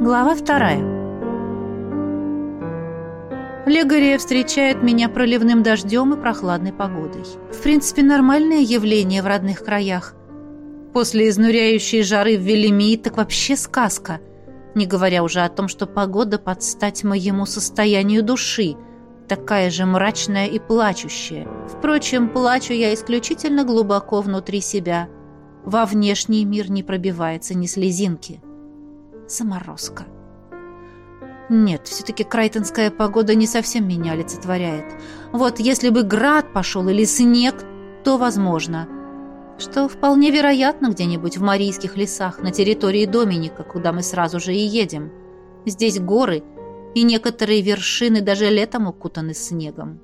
Глава вторая. Легория встречает меня проливным дождем и прохладной погодой. В принципе, нормальное явление в родных краях. После изнуряющей жары в Велимии так вообще сказка. Не говоря уже о том, что погода под стать моему состоянию души, такая же мрачная и плачущая. Впрочем, плачу я исключительно глубоко внутри себя. Во внешний мир не пробивается ни слезинки. Заморозка. Нет, все-таки крайтонская погода не совсем меня олицетворяет. Вот если бы град пошел или снег, то возможно – что вполне вероятно где-нибудь в Марийских лесах, на территории Доминика, куда мы сразу же и едем. Здесь горы, и некоторые вершины даже летом укутаны снегом.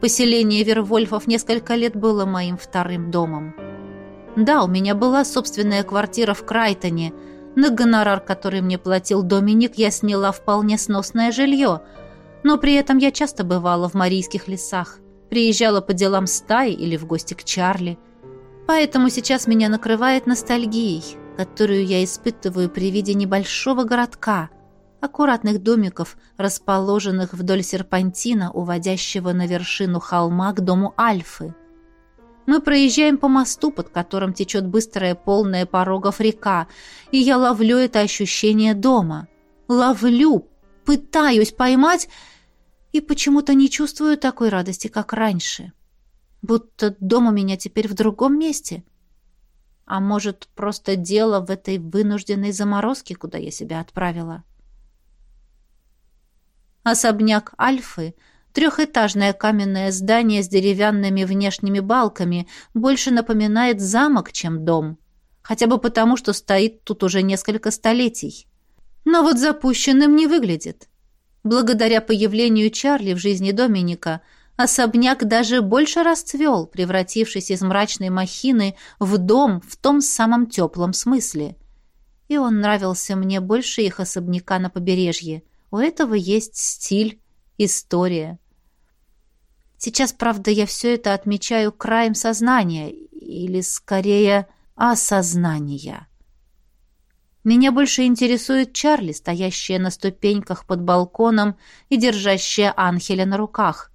Поселение Вервольфов несколько лет было моим вторым домом. Да, у меня была собственная квартира в Крайтоне. На гонорар, который мне платил Доминик, я сняла вполне сносное жилье, но при этом я часто бывала в Марийских лесах, приезжала по делам стаи или в гости к Чарли – Поэтому сейчас меня накрывает ностальгией, которую я испытываю при виде небольшого городка, аккуратных домиков, расположенных вдоль серпантина, уводящего на вершину холма к дому Альфы. Мы проезжаем по мосту, под которым течет быстрая полная порогов река, и я ловлю это ощущение дома. Ловлю, пытаюсь поймать, и почему-то не чувствую такой радости, как раньше. — Будто дом у меня теперь в другом месте. А может, просто дело в этой вынужденной заморозке, куда я себя отправила? Особняк Альфы — трехэтажное каменное здание с деревянными внешними балками — больше напоминает замок, чем дом. Хотя бы потому, что стоит тут уже несколько столетий. Но вот запущенным не выглядит. Благодаря появлению Чарли в жизни Доминика — Особняк даже больше расцвел, превратившись из мрачной махины в дом в том самом теплом смысле. И он нравился мне больше их особняка на побережье. У этого есть стиль, история. Сейчас, правда, я все это отмечаю краем сознания, или, скорее, осознания. Меня больше интересует Чарли, стоящая на ступеньках под балконом и держащая Анхеля на руках.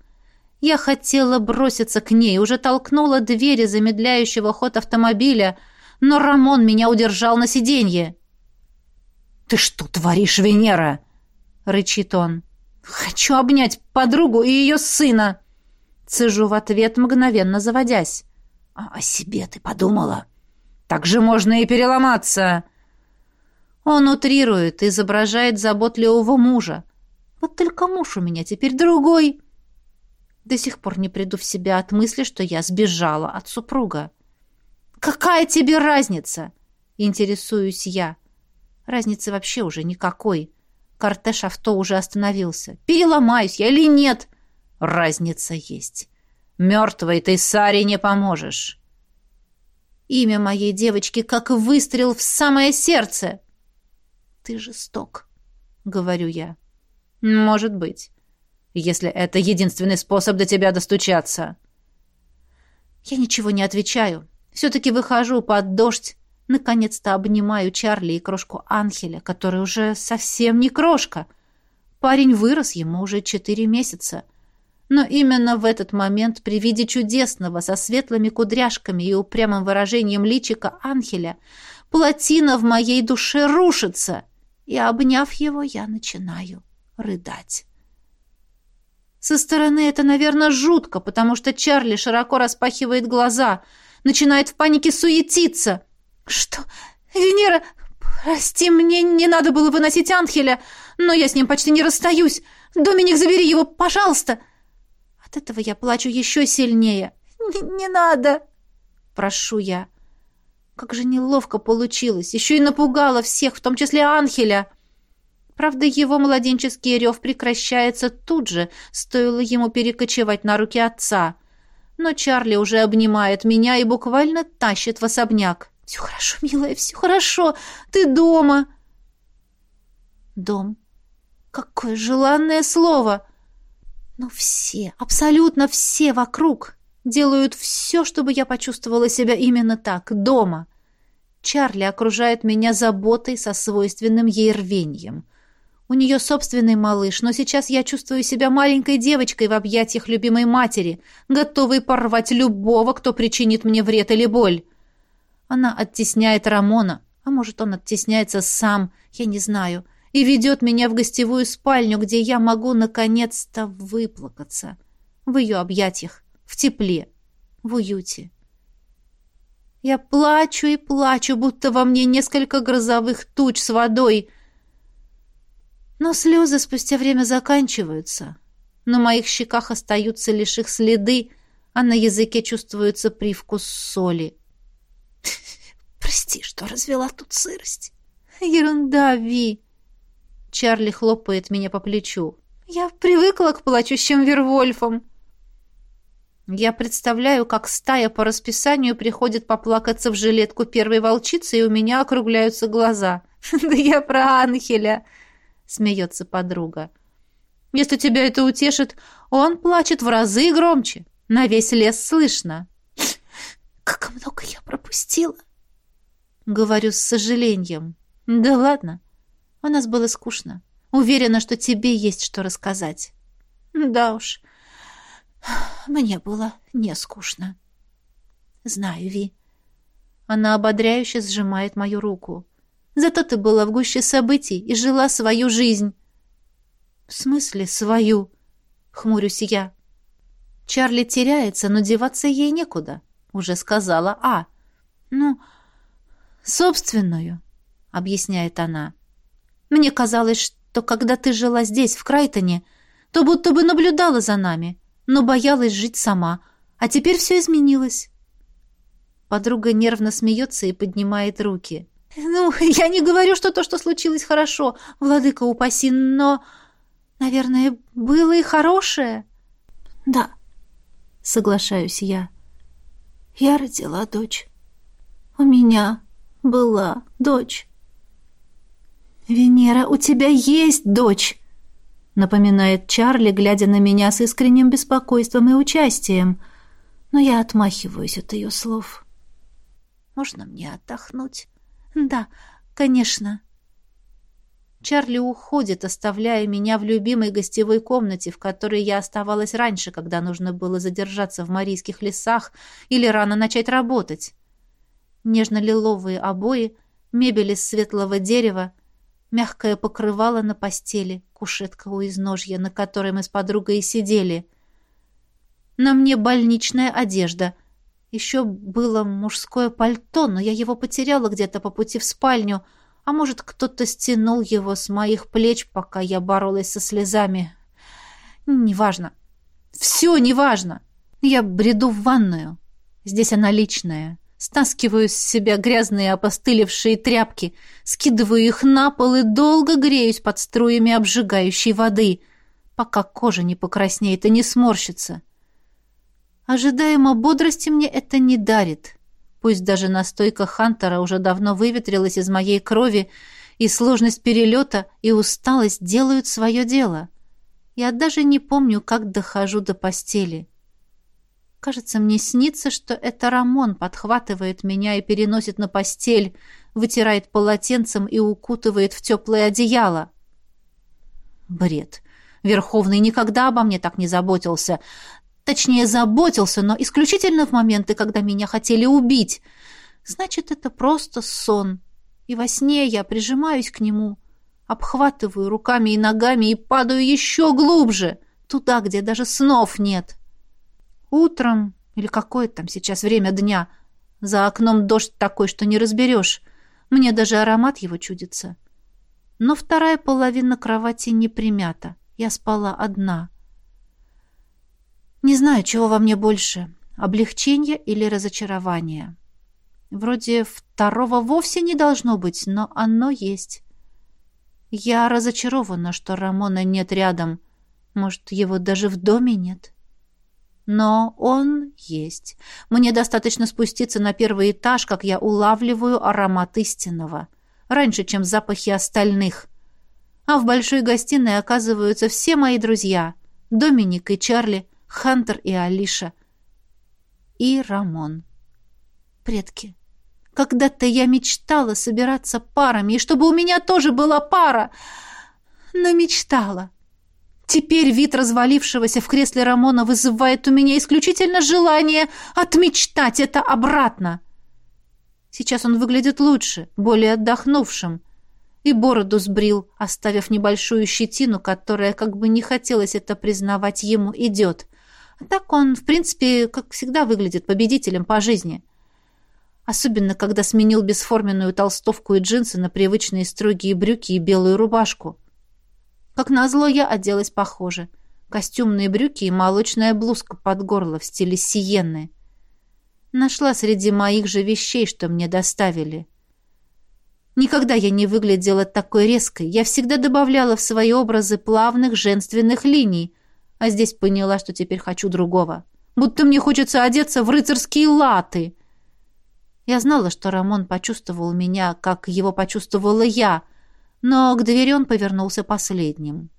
Я хотела броситься к ней, уже толкнула двери замедляющего ход автомобиля, но Рамон меня удержал на сиденье. «Ты что творишь, Венера?» — рычит он. «Хочу обнять подругу и ее сына!» Цежу в ответ, мгновенно заводясь. «А о себе ты подумала? Так же можно и переломаться!» Он утрирует, изображает заботливого мужа. Вот только муж у меня теперь другой. До сих пор не приду в себя от мысли, что я сбежала от супруга. «Какая тебе разница?» — интересуюсь я. Разницы вообще уже никакой. Кортеж авто уже остановился. Переломаюсь я или нет? Разница есть. Мертвой ты Саре не поможешь. Имя моей девочки как выстрел в самое сердце. Ты жесток, говорю я. Может быть если это единственный способ до тебя достучаться. Я ничего не отвечаю. Все-таки выхожу под дождь, наконец-то обнимаю Чарли и крошку Анхеля, который уже совсем не крошка. Парень вырос, ему уже четыре месяца. Но именно в этот момент, при виде чудесного, со светлыми кудряшками и упрямым выражением личика Анхеля, плотина в моей душе рушится, и, обняв его, я начинаю рыдать. Со стороны это, наверное, жутко, потому что Чарли широко распахивает глаза, начинает в панике суетиться. «Что? Венера, прости, мне не надо было выносить Анхеля, но я с ним почти не расстаюсь. Доминик, забери его, пожалуйста!» От этого я плачу еще сильнее. «Не, не надо!» Прошу я. Как же неловко получилось. Еще и напугала всех, в том числе Анхеля. Правда, его младенческий рев прекращается тут же, стоило ему перекочевать на руки отца. Но Чарли уже обнимает меня и буквально тащит в особняк. «Все хорошо, милая, все хорошо. Ты дома!» «Дом. Какое желанное слово!» Но все, абсолютно все вокруг делают все, чтобы я почувствовала себя именно так, дома. Чарли окружает меня заботой со свойственным ей рвением. У нее собственный малыш, но сейчас я чувствую себя маленькой девочкой в объятиях любимой матери, готовой порвать любого, кто причинит мне вред или боль. Она оттесняет Рамона, а может, он оттесняется сам, я не знаю, и ведет меня в гостевую спальню, где я могу наконец-то выплакаться. В ее объятиях, в тепле, в уюте. Я плачу и плачу, будто во мне несколько грозовых туч с водой. Но слезы спустя время заканчиваются. На моих щеках остаются лишь их следы, а на языке чувствуется привкус соли. Прости, что развела тут сырость. Ерунда, Ви. Чарли хлопает меня по плечу. Я привыкла к плачущим вервольфам. Я представляю, как стая по расписанию приходит поплакаться в жилетку первой волчицы, и у меня округляются глаза. «Да я про Анхеля!» — смеется подруга. «Если тебя это утешит, он плачет в разы громче. На весь лес слышно». «Как много я пропустила!» Говорю с сожалением. «Да ладно. У нас было скучно. Уверена, что тебе есть что рассказать». «Да уж». Мне было не скучно. Знаю, Ви. Она ободряюще сжимает мою руку. Зато ты была в гуще событий и жила свою жизнь. В смысле свою? Хмурюсь я. Чарли теряется, но деваться ей некуда. Уже сказала А. Ну, собственную, объясняет она. Мне казалось, что когда ты жила здесь, в Крайтоне, то будто бы наблюдала за нами но боялась жить сама. А теперь все изменилось. Подруга нервно смеется и поднимает руки. «Ну, я не говорю, что то, что случилось, хорошо, владыка упаси, но, наверное, было и хорошее». «Да», — соглашаюсь я. «Я родила дочь. У меня была дочь». «Венера, у тебя есть дочь!» напоминает Чарли, глядя на меня с искренним беспокойством и участием. Но я отмахиваюсь от ее слов. «Можно мне отдохнуть?» «Да, конечно». Чарли уходит, оставляя меня в любимой гостевой комнате, в которой я оставалась раньше, когда нужно было задержаться в марийских лесах или рано начать работать. Нежно-лиловые обои, мебель из светлого дерева, мягкое покрывало на постели, кушетка у изножья, на которой мы с подругой и сидели. На мне больничная одежда. Еще было мужское пальто, но я его потеряла где-то по пути в спальню, а может, кто-то стянул его с моих плеч, пока я боролась со слезами. Неважно. Все неважно. Я бреду в ванную. Здесь она личная. Стаскиваю с себя грязные опостылевшие тряпки, скидываю их на пол и долго греюсь под струями обжигающей воды, пока кожа не покраснеет и не сморщится. Ожидаемо бодрости мне это не дарит. Пусть даже настойка Хантера уже давно выветрилась из моей крови, и сложность перелета и усталость делают свое дело. Я даже не помню, как дохожу до постели. Кажется, мне снится, что это Рамон подхватывает меня и переносит на постель, вытирает полотенцем и укутывает в теплое одеяло. Бред. Верховный никогда обо мне так не заботился. Точнее, заботился, но исключительно в моменты, когда меня хотели убить. Значит, это просто сон. И во сне я прижимаюсь к нему, обхватываю руками и ногами и падаю еще глубже, туда, где даже снов нет. Утром, или какое там сейчас время дня, за окном дождь такой, что не разберешь. Мне даже аромат его чудится. Но вторая половина кровати не примята. Я спала одна. Не знаю, чего во мне больше, облегчение или разочарование. Вроде второго вовсе не должно быть, но оно есть. Я разочарована, что Рамона нет рядом. Может, его даже в доме нет?» Но он есть. Мне достаточно спуститься на первый этаж, как я улавливаю аромат истинного. Раньше, чем запахи остальных. А в большой гостиной оказываются все мои друзья. Доминик и Чарли, Хантер и Алиша. И Рамон. Предки. Когда-то я мечтала собираться парами, и чтобы у меня тоже была пара. Но мечтала. Теперь вид развалившегося в кресле Рамона вызывает у меня исключительно желание отмечтать это обратно. Сейчас он выглядит лучше, более отдохнувшим. И бороду сбрил, оставив небольшую щетину, которая, как бы не хотелось это признавать, ему идет. А так он, в принципе, как всегда, выглядит победителем по жизни. Особенно, когда сменил бесформенную толстовку и джинсы на привычные строгие брюки и белую рубашку. Как назло, я оделась похоже. Костюмные брюки и молочная блузка под горло в стиле сиенны. Нашла среди моих же вещей, что мне доставили. Никогда я не выглядела такой резкой. Я всегда добавляла в свои образы плавных женственных линий, а здесь поняла, что теперь хочу другого. Будто мне хочется одеться в рыцарские латы. Я знала, что Рамон почувствовал меня, как его почувствовала я — но к двери он повернулся последним.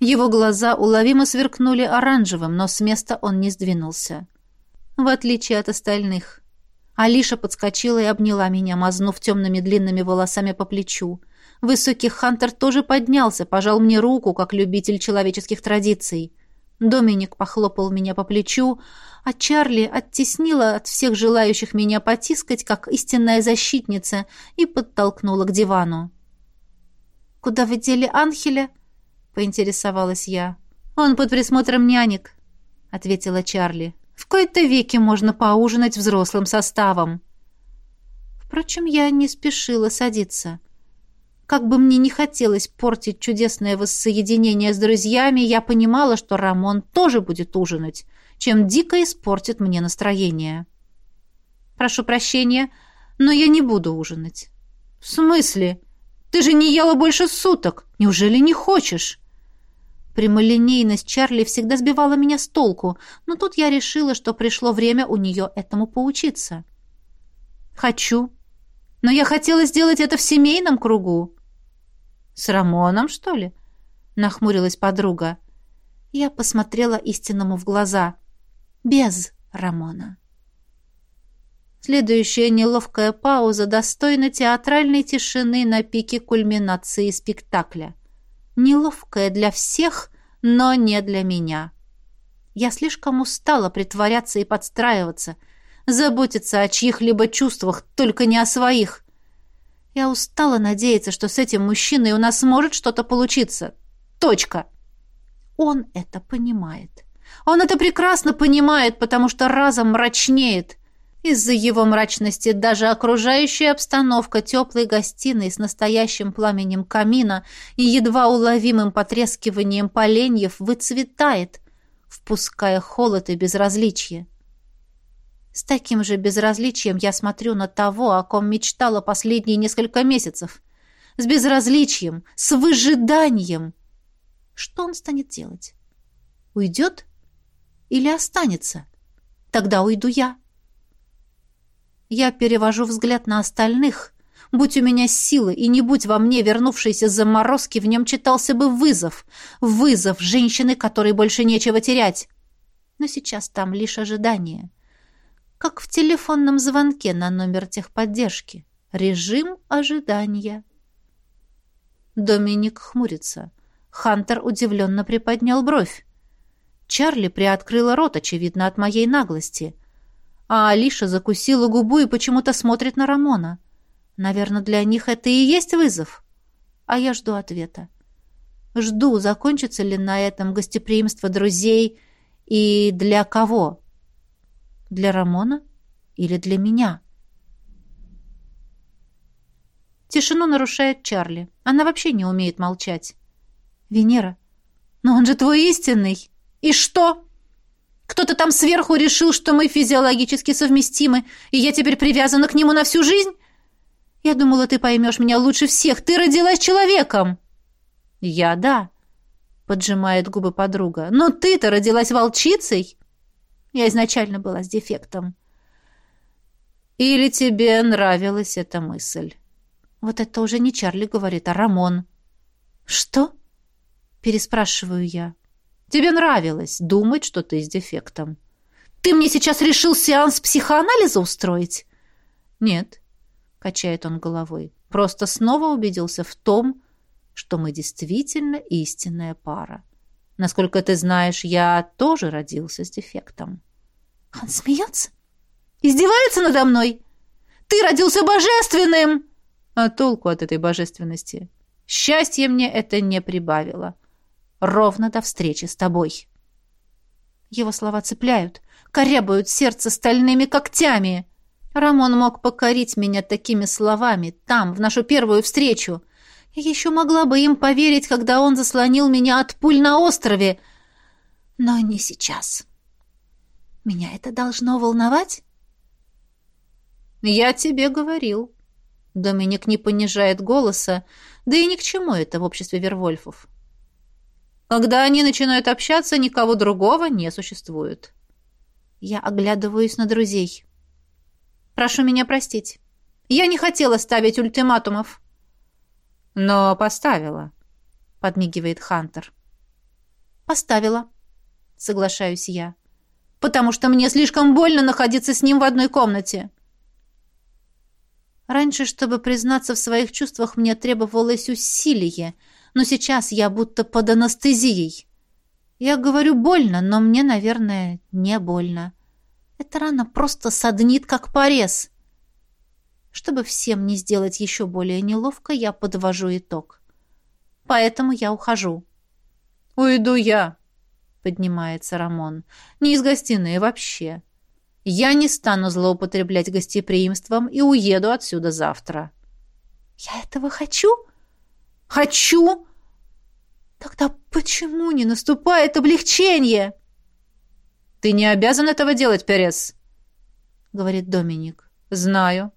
Его глаза уловимо сверкнули оранжевым, но с места он не сдвинулся. В отличие от остальных. Алиша подскочила и обняла меня, мазнув темными длинными волосами по плечу. Высокий Хантер тоже поднялся, пожал мне руку, как любитель человеческих традиций. Доминик похлопал меня по плечу, а Чарли оттеснила от всех желающих меня потискать, как истинная защитница, и подтолкнула к дивану. «Куда вы дели Анхеля?» — поинтересовалась я. «Он под присмотром нянек», — ответила Чарли. «В кои-то веке можно поужинать взрослым составом». Впрочем, я не спешила садиться. Как бы мне не хотелось портить чудесное воссоединение с друзьями, я понимала, что Рамон тоже будет ужинать, чем дико испортит мне настроение. «Прошу прощения, но я не буду ужинать». «В смысле?» Ты же не ела больше суток. Неужели не хочешь?» Прямолинейность Чарли всегда сбивала меня с толку, но тут я решила, что пришло время у нее этому поучиться. «Хочу. Но я хотела сделать это в семейном кругу». «С Рамоном, что ли?» — нахмурилась подруга. Я посмотрела истинному в глаза. «Без Рамона». Следующая неловкая пауза достойна театральной тишины на пике кульминации спектакля. Неловкая для всех, но не для меня. Я слишком устала притворяться и подстраиваться, заботиться о чьих-либо чувствах, только не о своих. Я устала надеяться, что с этим мужчиной у нас может что-то получиться. Точка. Он это понимает. Он это прекрасно понимает, потому что разом мрачнеет. Из-за его мрачности даже окружающая обстановка теплой гостиной с настоящим пламенем камина и едва уловимым потрескиванием поленьев выцветает, впуская холод и безразличие. С таким же безразличием я смотрю на того, о ком мечтала последние несколько месяцев. С безразличием, с выжиданием. Что он станет делать? Уйдет или останется? Тогда уйду я. Я перевожу взгляд на остальных. Будь у меня силы, и не будь во мне вернувшейся заморозки, в нем читался бы вызов. Вызов женщины, которой больше нечего терять. Но сейчас там лишь ожидание. Как в телефонном звонке на номер техподдержки. Режим ожидания. Доминик хмурится. Хантер удивленно приподнял бровь. Чарли приоткрыла рот, очевидно, от моей наглости — а Алиша закусила губу и почему-то смотрит на Рамона. Наверное, для них это и есть вызов. А я жду ответа. Жду, закончится ли на этом гостеприимство друзей и для кого? Для Рамона или для меня? Тишину нарушает Чарли. Она вообще не умеет молчать. «Венера, но он же твой истинный!» «И что?» Кто-то там сверху решил, что мы физиологически совместимы, и я теперь привязана к нему на всю жизнь? Я думала, ты поймешь меня лучше всех. Ты родилась человеком. Я да, поджимает губы подруга. Но ты-то родилась волчицей. Я изначально была с дефектом. Или тебе нравилась эта мысль? Вот это уже не Чарли говорит, а Рамон. Что? Переспрашиваю я. Тебе нравилось думать, что ты с дефектом. Ты мне сейчас решил сеанс психоанализа устроить? Нет, — качает он головой. «Просто снова убедился в том, что мы действительно истинная пара. Насколько ты знаешь, я тоже родился с дефектом». «Он смеется? Издевается надо мной? Ты родился божественным!» «А толку от этой божественности? Счастье мне это не прибавило. Ровно до встречи с тобой». Его слова цепляют, корябают сердце стальными когтями. Рамон мог покорить меня такими словами там, в нашу первую встречу. Я еще могла бы им поверить, когда он заслонил меня от пуль на острове. Но не сейчас. Меня это должно волновать? Я тебе говорил. Доминик не понижает голоса, да и ни к чему это в обществе Вервольфов. Когда они начинают общаться, никого другого не существует. Я оглядываюсь на друзей. Прошу меня простить. Я не хотела ставить ультиматумов. Но поставила, подмигивает Хантер. Поставила, соглашаюсь я. Потому что мне слишком больно находиться с ним в одной комнате. Раньше, чтобы признаться в своих чувствах, мне требовалось усилие — но сейчас я будто под анестезией. Я говорю больно, но мне, наверное, не больно. Эта рана просто саднит, как порез. Чтобы всем не сделать еще более неловко, я подвожу итог. Поэтому я ухожу. «Уйду я», — поднимается Рамон. «Не из гостиной вообще. Я не стану злоупотреблять гостеприимством и уеду отсюда завтра». «Я этого хочу?» Хочу. Тогда почему не наступает облегчение? Ты не обязан этого делать, Перес, говорит Доминик. Знаю.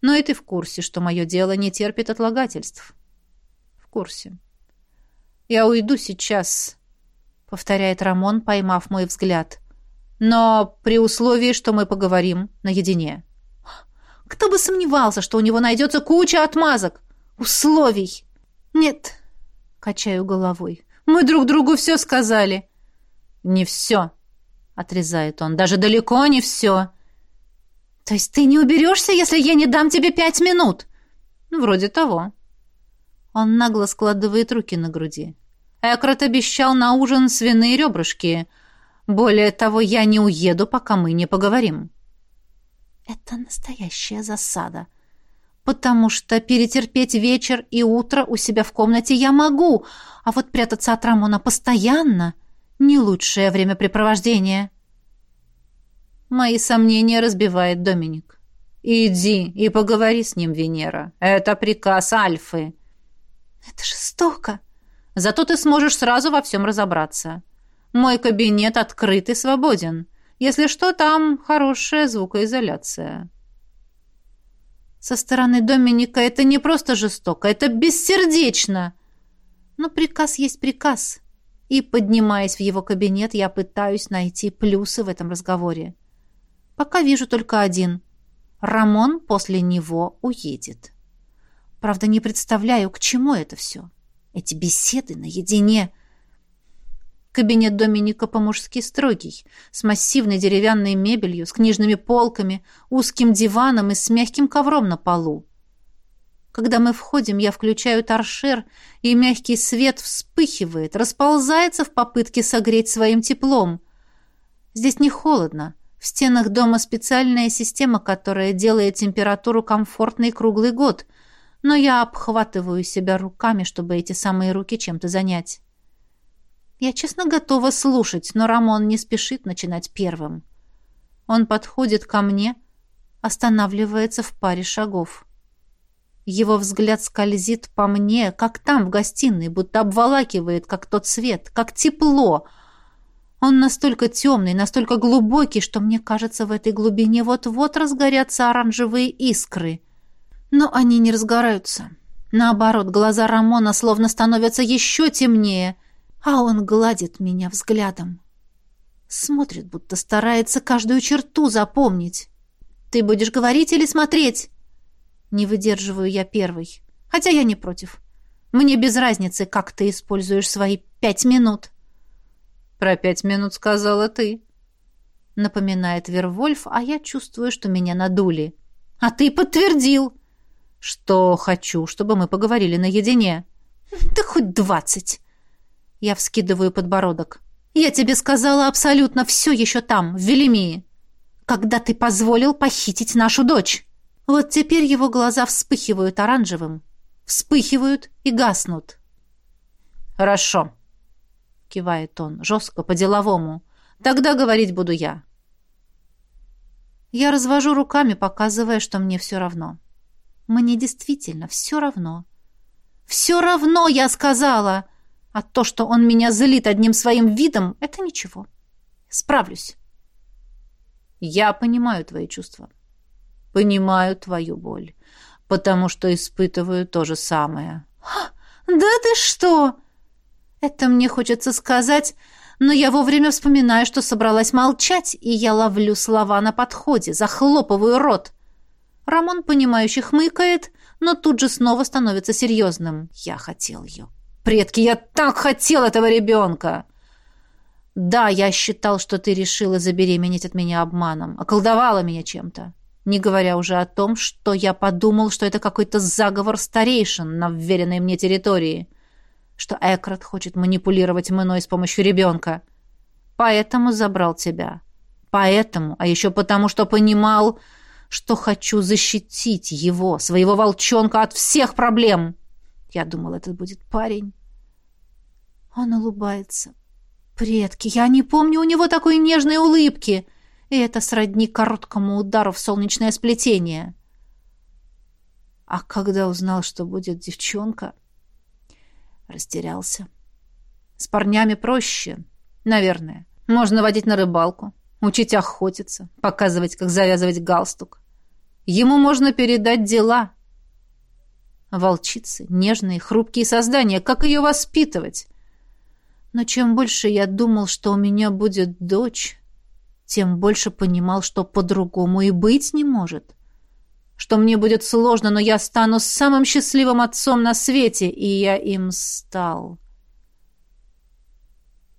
Но и ты в курсе, что мое дело не терпит отлагательств. В курсе. Я уйду сейчас, повторяет Рамон, поймав мой взгляд. Но при условии, что мы поговорим наедине. Кто бы сомневался, что у него найдется куча отмазок, условий. «Нет», — качаю головой, — «мы друг другу все сказали». «Не все», — отрезает он, — «даже далеко не все». «То есть ты не уберешься, если я не дам тебе пять минут?» «Ну, «Вроде того». Он нагло складывает руки на груди. Экрат обещал на ужин свиные ребрышки. Более того, я не уеду, пока мы не поговорим. Это настоящая засада потому что перетерпеть вечер и утро у себя в комнате я могу, а вот прятаться от Рамона постоянно — не лучшее времяпрепровождение. Мои сомнения разбивает Доминик. «Иди и поговори с ним, Венера. Это приказ Альфы». «Это жестоко». «Зато ты сможешь сразу во всем разобраться. Мой кабинет открыт и свободен. Если что, там хорошая звукоизоляция». Со стороны Доминика это не просто жестоко, это бессердечно. Но приказ есть приказ. И, поднимаясь в его кабинет, я пытаюсь найти плюсы в этом разговоре. Пока вижу только один. Рамон после него уедет. Правда, не представляю, к чему это все. Эти беседы наедине — Кабинет Доминика по-мужски строгий, с массивной деревянной мебелью, с книжными полками, узким диваном и с мягким ковром на полу. Когда мы входим, я включаю торшер, и мягкий свет вспыхивает, расползается в попытке согреть своим теплом. Здесь не холодно. В стенах дома специальная система, которая делает температуру комфортной круглый год, но я обхватываю себя руками, чтобы эти самые руки чем-то занять. Я, честно, готова слушать, но Рамон не спешит начинать первым. Он подходит ко мне, останавливается в паре шагов. Его взгляд скользит по мне, как там, в гостиной, будто обволакивает, как тот свет, как тепло. Он настолько темный, настолько глубокий, что мне кажется, в этой глубине вот-вот разгорятся оранжевые искры. Но они не разгораются. Наоборот, глаза Рамона словно становятся еще темнее, а он гладит меня взглядом. Смотрит, будто старается каждую черту запомнить. «Ты будешь говорить или смотреть?» Не выдерживаю я первый. Хотя я не против. Мне без разницы, как ты используешь свои пять минут. «Про пять минут сказала ты», — напоминает Вервольф, а я чувствую, что меня надули. «А ты подтвердил!» что хочу, чтобы мы поговорили наедине. Да хоть двадцать. Я вскидываю подбородок. Я тебе сказала абсолютно все еще там, в Велимии. Когда ты позволил похитить нашу дочь. Вот теперь его глаза вспыхивают оранжевым. Вспыхивают и гаснут. «Хорошо», — кивает он, жестко, по-деловому. «Тогда говорить буду я». Я развожу руками, показывая, что мне все равно. Мне действительно все равно. «Все равно, я сказала!» А то, что он меня злит одним своим видом, это ничего. Справлюсь. Я понимаю твои чувства. Понимаю твою боль. Потому что испытываю то же самое. «Да ты что?» Это мне хочется сказать, но я вовремя вспоминаю, что собралась молчать, и я ловлю слова на подходе, захлопываю рот. Рамон, понимающе хмыкает, но тут же снова становится серьезным. Я хотел ее. Предки, я так хотел этого ребенка! Да, я считал, что ты решила забеременеть от меня обманом, околдовала меня чем-то. Не говоря уже о том, что я подумал, что это какой-то заговор старейшин на вверенной мне территории, что Экрат хочет манипулировать мной с помощью ребенка. Поэтому забрал тебя. Поэтому, а еще потому, что понимал, что хочу защитить его, своего волчонка, от всех проблем. Я думал, это будет парень. Он улыбается. Предки, я не помню у него такой нежной улыбки. И это сродни короткому удару в солнечное сплетение. А когда узнал, что будет девчонка, растерялся. С парнями проще, наверное. Можно водить на рыбалку, учить охотиться, показывать, как завязывать галстук. Ему можно передать дела. Волчицы, нежные, хрупкие создания, как ее воспитывать? Но чем больше я думал, что у меня будет дочь, тем больше понимал, что по-другому и быть не может. Что мне будет сложно, но я стану самым счастливым отцом на свете, и я им стал.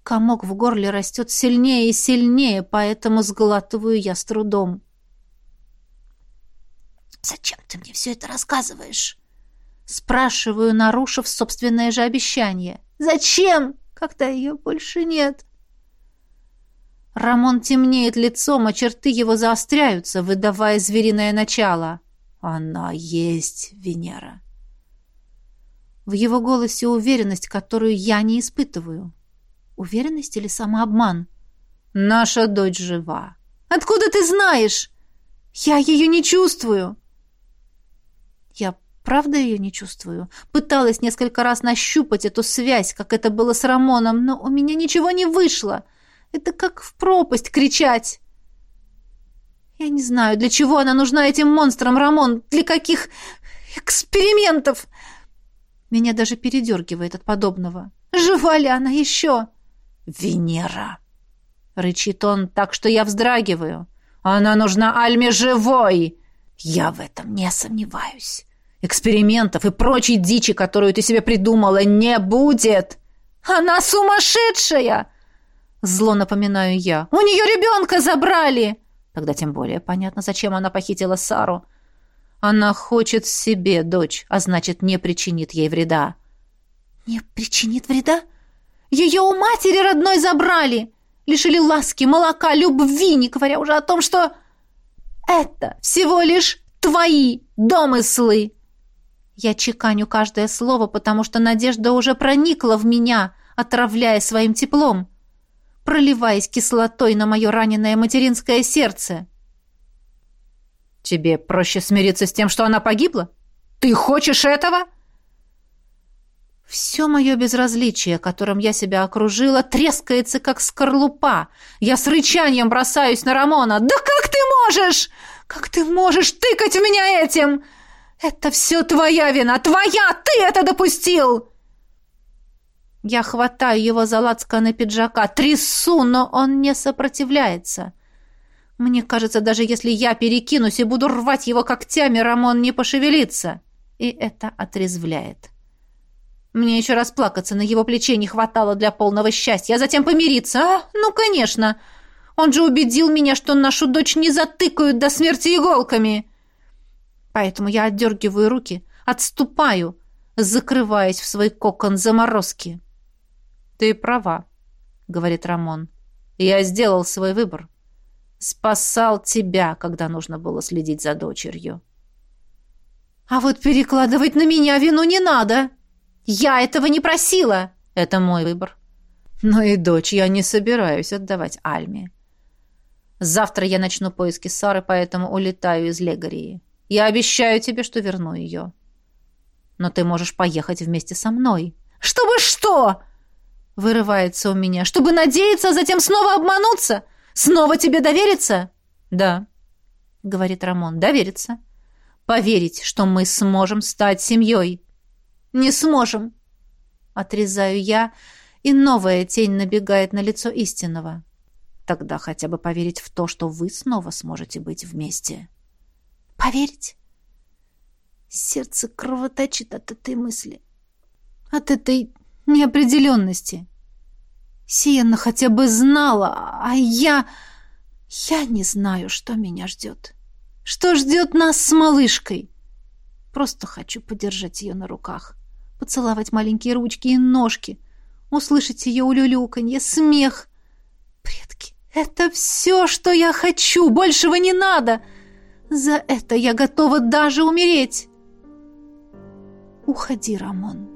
Комок в горле растет сильнее и сильнее, поэтому сглатываю я с трудом. «Зачем ты мне все это рассказываешь?» Спрашиваю, нарушив собственное же обещание. «Зачем, когда ее больше нет?» Рамон темнеет лицом, а черты его заостряются, выдавая звериное начало. «Она есть Венера». В его голосе уверенность, которую я не испытываю. Уверенность или самообман? «Наша дочь жива». «Откуда ты знаешь?» «Я ее не чувствую». Я правда ее не чувствую. Пыталась несколько раз нащупать эту связь, как это было с Рамоном, но у меня ничего не вышло. Это как в пропасть кричать. Я не знаю, для чего она нужна этим монстрам, Рамон, для каких экспериментов. Меня даже передергивает от подобного. Жива ли она еще? Венера. Рычит он так, что я вздрагиваю. Она нужна Альме живой. Я в этом не сомневаюсь. Экспериментов и прочей дичи, которую ты себе придумала, не будет. Она сумасшедшая! Зло напоминаю я. У нее ребенка забрали! Тогда тем более понятно, зачем она похитила Сару. Она хочет себе дочь, а значит, не причинит ей вреда. Не причинит вреда? Ее у матери родной забрали! Лишили ласки, молока, любви, не говоря уже о том, что... Это всего лишь твои домыслы. Я чеканю каждое слово, потому что надежда уже проникла в меня, отравляя своим теплом, проливаясь кислотой на мое раненое материнское сердце. Тебе проще смириться с тем, что она погибла? Ты хочешь этого? Все мое безразличие, которым я себя окружила, трескается, как скорлупа. Я с рычанием бросаюсь на Рамона. «Да как ты можешь? Как ты можешь тыкать в меня этим? Это все твоя вина! Твоя! Ты это допустил!» Я хватаю его за лацканы пиджака, трясу, но он не сопротивляется. Мне кажется, даже если я перекинусь и буду рвать его когтями, Рамон не пошевелится. И это отрезвляет. Мне еще расплакаться на его плече не хватало для полного счастья, а затем помириться. А, ну, конечно. Он же убедил меня, что нашу дочь не затыкают до смерти иголками. Поэтому я отдергиваю руки, отступаю, закрываясь в свой кокон заморозки. «Ты права», — говорит Рамон. «Я сделал свой выбор. Спасал тебя, когда нужно было следить за дочерью». «А вот перекладывать на меня вину не надо. Я этого не просила». «Это мой выбор. Но и дочь я не собираюсь отдавать Альме. Завтра я начну поиски Сары, поэтому улетаю из Легории. Я обещаю тебе, что верну ее. Но ты можешь поехать вместе со мной». «Чтобы что?» Вырывается у меня. «Чтобы надеяться, а затем снова обмануться? Снова тебе довериться?» «Да», — говорит Рамон, — «довериться. Поверить, что мы сможем стать семьей». «Не сможем», — отрезаю я, и новая тень набегает на лицо истинного. «Тогда хотя бы поверить в то, что вы снова сможете быть вместе». «Поверить?» Сердце кровоточит от этой мысли. От этой неопределенности. Сиена хотя бы знала, а я... Я не знаю, что меня ждет. Что ждет нас с малышкой? Просто хочу подержать ее на руках, поцеловать маленькие ручки и ножки, услышать ее улюлюканье, смех. Предки, это все, что я хочу, большего не надо. За это я готова даже умереть. Уходи, Рамон.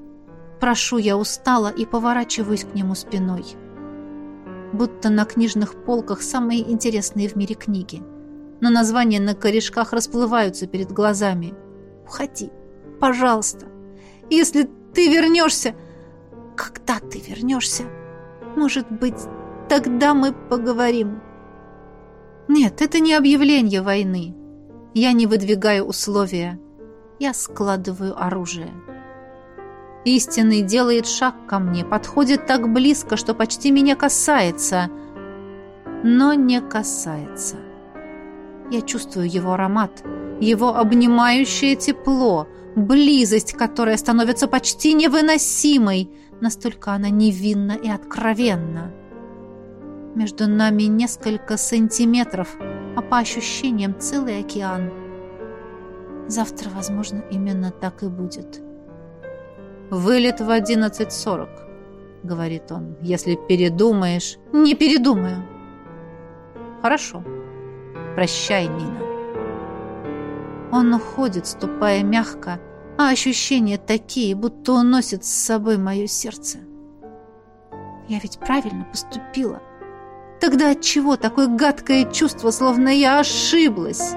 Прошу я устала и поворачиваюсь к нему спиной. Будто на книжных полках самые интересные в мире книги. Но названия на корешках расплываются перед глазами. Уходи, пожалуйста. Если ты вернешься... Когда ты вернешься? Может быть, тогда мы поговорим. Нет, это не объявление войны. Я не выдвигаю условия. Я складываю оружие. Истинный делает шаг ко мне, подходит так близко, что почти меня касается, но не касается. Я чувствую его аромат, его обнимающее тепло, близость, которая становится почти невыносимой, настолько она невинна и откровенна. Между нами несколько сантиметров, а по ощущениям целый океан. Завтра, возможно, именно так и будет. «Вылет в 11.40», — говорит он. «Если передумаешь...» «Не передумаю». «Хорошо. Прощай, Нина». Он уходит, ступая мягко, а ощущения такие, будто уносит с собой мое сердце. Я ведь правильно поступила. Тогда от чего такое гадкое чувство, словно я ошиблась?